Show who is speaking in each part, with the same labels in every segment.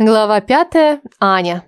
Speaker 1: Глава пятая. Аня.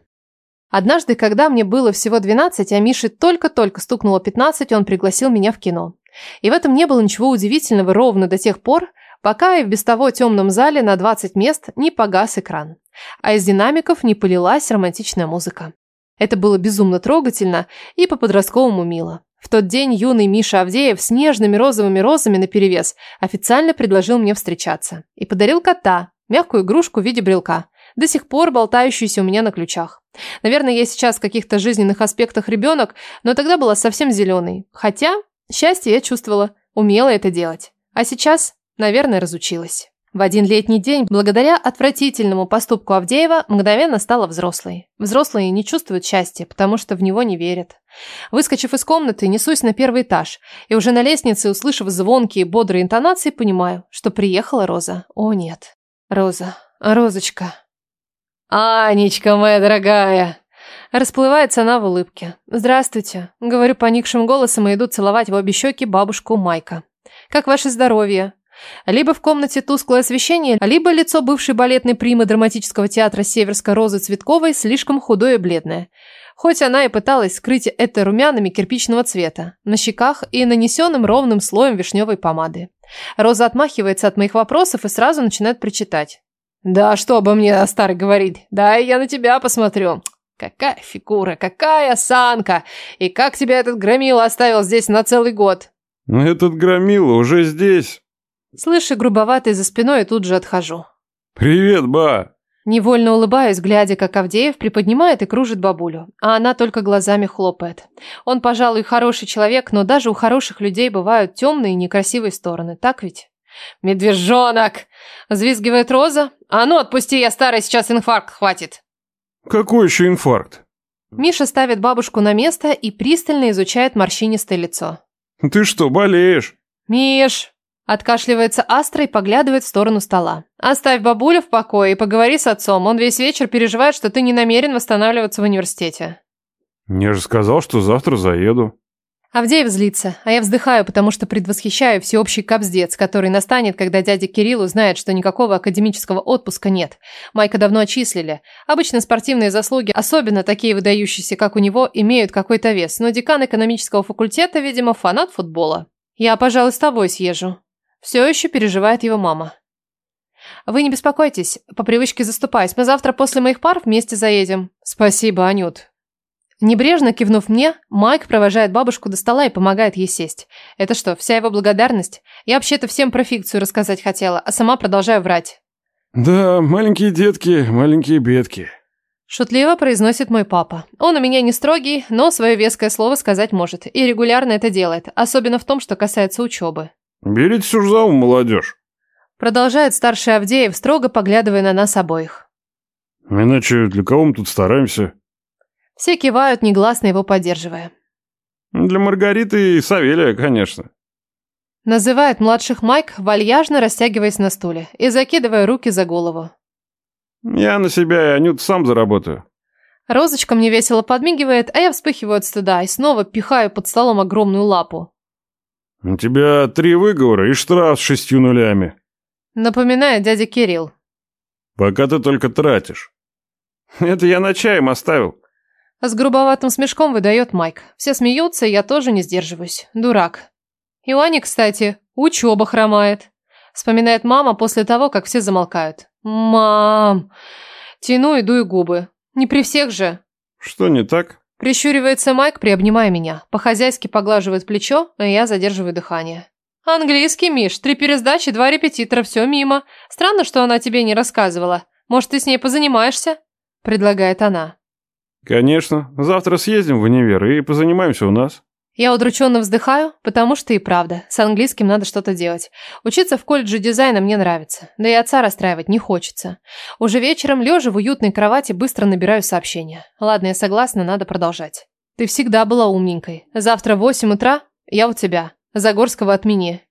Speaker 1: Однажды, когда мне было всего 12, а Мише только-только стукнуло 15, он пригласил меня в кино. И в этом не было ничего удивительного ровно до тех пор, пока и в без того темном зале на 20 мест не погас экран, а из динамиков не полилась романтичная музыка. Это было безумно трогательно и по-подростковому мило. В тот день юный Миша Авдеев с нежными розовыми розами наперевес официально предложил мне встречаться и подарил кота, мягкую игрушку в виде брелка – до сих пор болтающийся у меня на ключах. Наверное, я сейчас в каких-то жизненных аспектах ребенок, но тогда была совсем зеленой. Хотя, счастье я чувствовала, умела это делать. А сейчас, наверное, разучилась. В один летний день, благодаря отвратительному поступку Авдеева, мгновенно стала взрослой. Взрослые не чувствуют счастья, потому что в него не верят. Выскочив из комнаты, несусь на первый этаж, и уже на лестнице, услышав звонкие, бодрые интонации, понимаю, что приехала Роза. О нет, Роза, Розочка. «Анечка моя дорогая!» Расплывается она в улыбке. «Здравствуйте», — говорю поникшим голосом и иду целовать в обе щеки бабушку Майка. «Как ваше здоровье?» Либо в комнате тусклое освещение, либо лицо бывшей балетной примы драматического театра Северской Розы Цветковой слишком худое и бледное. Хоть она и пыталась скрыть это румянами кирпичного цвета, на щеках и нанесенным ровным слоем вишневой помады. Роза отмахивается от моих вопросов и сразу начинает причитать. «Да что обо мне старый говорит? Да я на тебя посмотрю. Какая фигура, какая осанка! И как тебя этот громила оставил здесь на целый год?»
Speaker 2: «Этот громила уже здесь».
Speaker 1: Слышу грубоватый за спиной и тут же отхожу.
Speaker 2: «Привет, ба!»
Speaker 1: Невольно улыбаюсь, глядя, как Авдеев приподнимает и кружит бабулю, а она только глазами хлопает. Он, пожалуй, хороший человек, но даже у хороших людей бывают темные и некрасивые стороны, так ведь? «Медвежонок!» – взвизгивает Роза. «А ну, отпусти, я старый, сейчас инфаркт хватит!»
Speaker 2: «Какой еще инфаркт?»
Speaker 1: Миша ставит бабушку на место и пристально изучает морщинистое лицо.
Speaker 2: «Ты что, болеешь?»
Speaker 1: «Миш!» Откашливается Астра и поглядывает в сторону стола. «Оставь бабулю в покое и поговори с отцом. Он весь вечер переживает, что ты не намерен восстанавливаться в университете».
Speaker 2: «Я же сказал, что завтра заеду».
Speaker 1: Авдеев злится, а я вздыхаю, потому что предвосхищаю всеобщий капздец, который настанет, когда дядя Кирилл узнает, что никакого академического отпуска нет. Майка давно отчислили. Обычно спортивные заслуги, особенно такие выдающиеся, как у него, имеют какой-то вес, но декан экономического факультета, видимо, фанат футбола. Я, пожалуй, с тобой съезжу. Все еще переживает его мама. Вы не беспокойтесь, по привычке заступаюсь. Мы завтра после моих пар вместе заедем. Спасибо, Анют. Небрежно кивнув мне, Майк провожает бабушку до стола и помогает ей сесть. Это что, вся его благодарность? Я вообще-то всем про фикцию рассказать хотела, а сама продолжаю врать.
Speaker 2: Да, маленькие детки, маленькие бедки.
Speaker 1: Шутливо произносит мой папа. Он у меня не строгий, но свое веское слово сказать может. И регулярно это делает, особенно в том, что касается учебы.
Speaker 2: Берите уж за ум, молодежь.
Speaker 1: Продолжает старший Авдеев, строго поглядывая на нас обоих.
Speaker 2: Иначе для кого мы тут стараемся?
Speaker 1: Все кивают, негласно его поддерживая.
Speaker 2: Для Маргариты и Савелия, конечно.
Speaker 1: Называет младших Майк, вальяжно растягиваясь на стуле и закидывая руки за голову.
Speaker 2: Я на себя и Анют сам заработаю.
Speaker 1: Розочка мне весело подмигивает, а я вспыхиваю от стыда и снова пихаю под столом огромную лапу.
Speaker 2: У тебя три выговора и штраф с шестью нулями.
Speaker 1: Напоминает дядя Кирилл.
Speaker 2: Пока ты только тратишь. Это я на чаем оставил.
Speaker 1: С грубоватым смешком выдает Майк. Все смеются, я тоже не сдерживаюсь. Дурак. И Ани, кстати, учеба хромает. Вспоминает мама после того, как все замолкают. Мам. Тяну и дую губы. Не при всех же.
Speaker 2: Что не так?
Speaker 1: Прищуривается Майк, приобнимая меня. По-хозяйски поглаживает плечо, а я задерживаю дыхание. Английский, Миш, три пересдачи, два репетитора, все мимо. Странно, что она тебе не рассказывала. Может, ты с ней позанимаешься? Предлагает она.
Speaker 2: Конечно. Завтра съездим в универ и позанимаемся у нас.
Speaker 1: Я удрученно вздыхаю, потому что и правда, с английским надо что-то делать. Учиться в колледже дизайна мне нравится, да и отца расстраивать не хочется. Уже вечером, лежа в уютной кровати, быстро набираю сообщения. Ладно, я согласна, надо продолжать. Ты всегда была умненькой. Завтра в 8 утра я у тебя. Загорского отмени.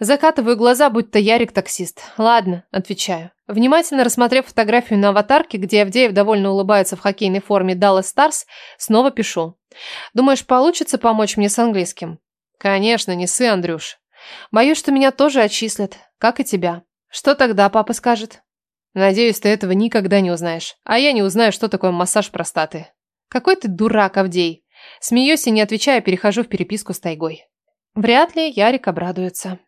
Speaker 1: Закатываю глаза, будто Ярик таксист. Ладно, отвечаю. Внимательно рассмотрев фотографию на аватарке, где Авдеев довольно улыбается в хоккейной форме Dallas Stars, снова пишу. Думаешь, получится помочь мне с английским? Конечно, не сы, Андрюш. Боюсь, что меня тоже отчислят, как и тебя. Что тогда папа скажет? Надеюсь, ты этого никогда не узнаешь. А я не узнаю, что такое массаж простаты. Какой ты дурак, Авдей. Смеюсь и не отвечая, перехожу в переписку с Тайгой. Вряд ли Ярик обрадуется.